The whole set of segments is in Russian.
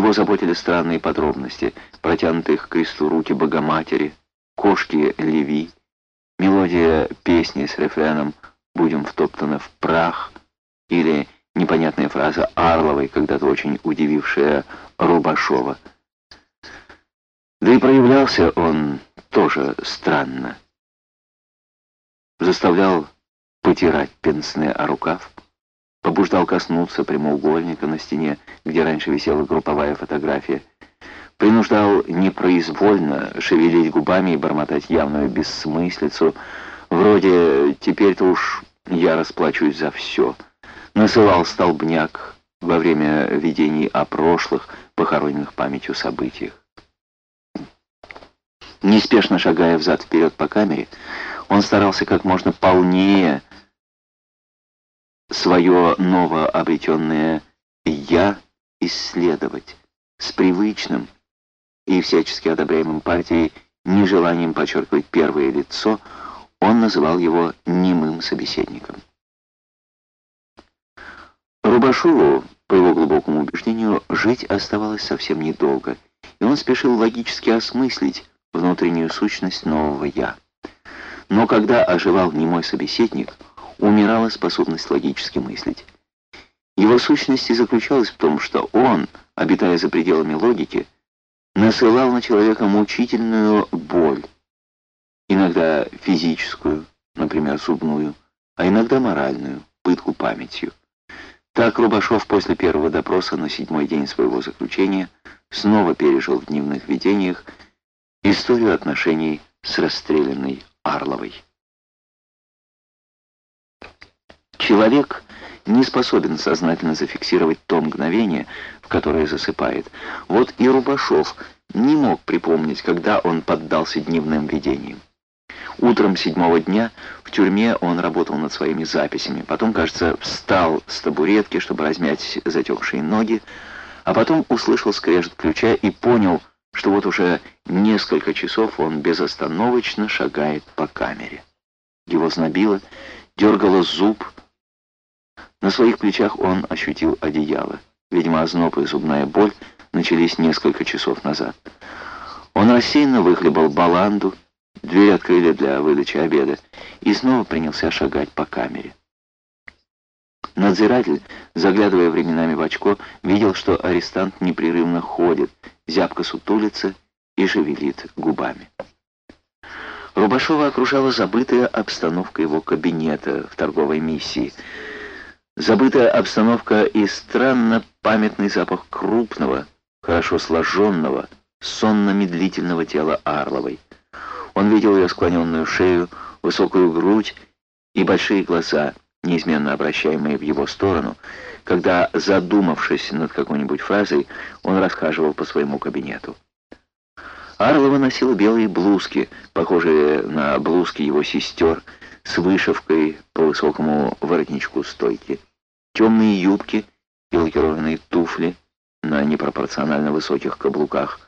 Его заботили странные подробности, протянутые к кресту руки Богоматери, кошки Леви, мелодия песни с рефреном «Будем втоптаны в прах» или непонятная фраза Арловой, когда-то очень удивившая Рубашова. Да и проявлялся он тоже странно. Заставлял потирать пенсне о рукав, побуждал коснуться прямоугольника на стене, где раньше висела групповая фотография, принуждал непроизвольно шевелить губами и бормотать явную бессмыслицу, вроде «теперь-то уж я расплачусь за все», насылал столбняк во время видений о прошлых, похороненных памятью событиях. Неспешно шагая взад-вперед по камере, он старался как можно полнее свое новообретенное «я» исследовать с привычным и всячески одобряемым партией нежеланием подчеркивать первое лицо, он называл его немым собеседником. Рубашову, по его глубокому убеждению, жить оставалось совсем недолго, и он спешил логически осмыслить внутреннюю сущность нового «я». Но когда оживал немой собеседник, умирала способность логически мыслить. Его сущность и заключалась в том, что он, обитая за пределами логики, насылал на человека мучительную боль, иногда физическую, например, зубную, а иногда моральную, пытку памятью. Так Рубашов после первого допроса на седьмой день своего заключения снова пережил в дневных видениях историю отношений с расстрелянной Арловой. Человек не способен сознательно зафиксировать то мгновение, в которое засыпает. Вот и Рубашов не мог припомнить, когда он поддался дневным видениям. Утром седьмого дня в тюрьме он работал над своими записями. Потом, кажется, встал с табуретки, чтобы размять затекшие ноги, а потом услышал скрежет ключа и понял, что вот уже несколько часов он безостановочно шагает по камере. Его знобило, дергало зуб, на своих плечах он ощутил одеяло. Видимо, озноб и зубная боль начались несколько часов назад. Он рассеянно выхлебал баланду, дверь открыли для выдачи обеда, и снова принялся шагать по камере. Надзиратель, заглядывая временами в очко, видел, что арестант непрерывно ходит, зябко сутулится и шевелит губами. Рубашова окружала забытая обстановка его кабинета в торговой миссии — Забытая обстановка и странно памятный запах крупного, хорошо сложенного, сонно-медлительного тела Арловой. Он видел ее склоненную шею, высокую грудь и большие глаза, неизменно обращаемые в его сторону, когда, задумавшись над какой-нибудь фразой, он расхаживал по своему кабинету. Арлова носила белые блузки, похожие на блузки его сестер, с вышивкой по высокому воротничку стойки темные юбки и лакированные туфли на непропорционально высоких каблуках.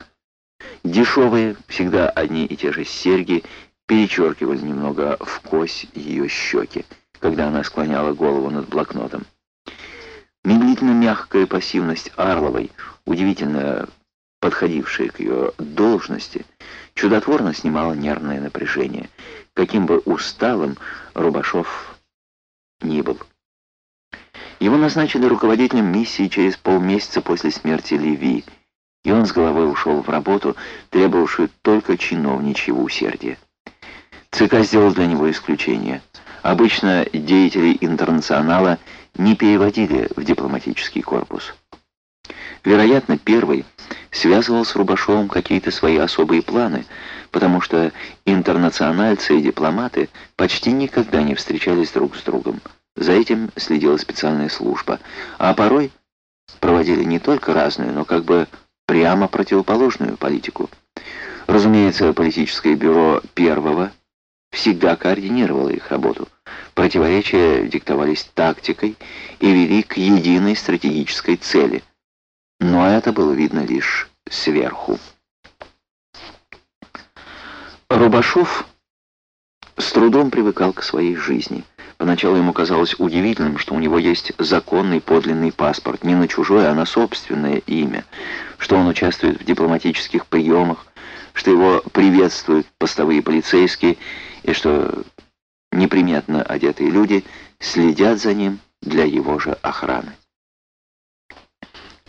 Дешевые, всегда одни и те же серьги, перечеркивали немного в кось ее щеки, когда она склоняла голову над блокнотом. Медлительно мягкая пассивность Арловой, удивительно подходившая к ее должности, чудотворно снимала нервное напряжение, каким бы усталым Рубашов ни был. Его назначили руководителем миссии через полмесяца после смерти Леви, и он с головой ушел в работу, требовавшую только чиновничьего усердия. ЦК сделал для него исключение. Обычно деятели интернационала не переводили в дипломатический корпус. Вероятно, первый связывал с Рубашовым какие-то свои особые планы, потому что интернациональцы и дипломаты почти никогда не встречались друг с другом. За этим следила специальная служба, а порой проводили не только разную, но как бы прямо противоположную политику. Разумеется, политическое бюро первого всегда координировало их работу. Противоречия диктовались тактикой и вели к единой стратегической цели. Но это было видно лишь сверху. Рубашов с трудом привыкал к своей жизни. Поначалу ему казалось удивительным, что у него есть законный подлинный паспорт, не на чужое, а на собственное имя, что он участвует в дипломатических приемах, что его приветствуют постовые полицейские и что неприметно одетые люди следят за ним для его же охраны.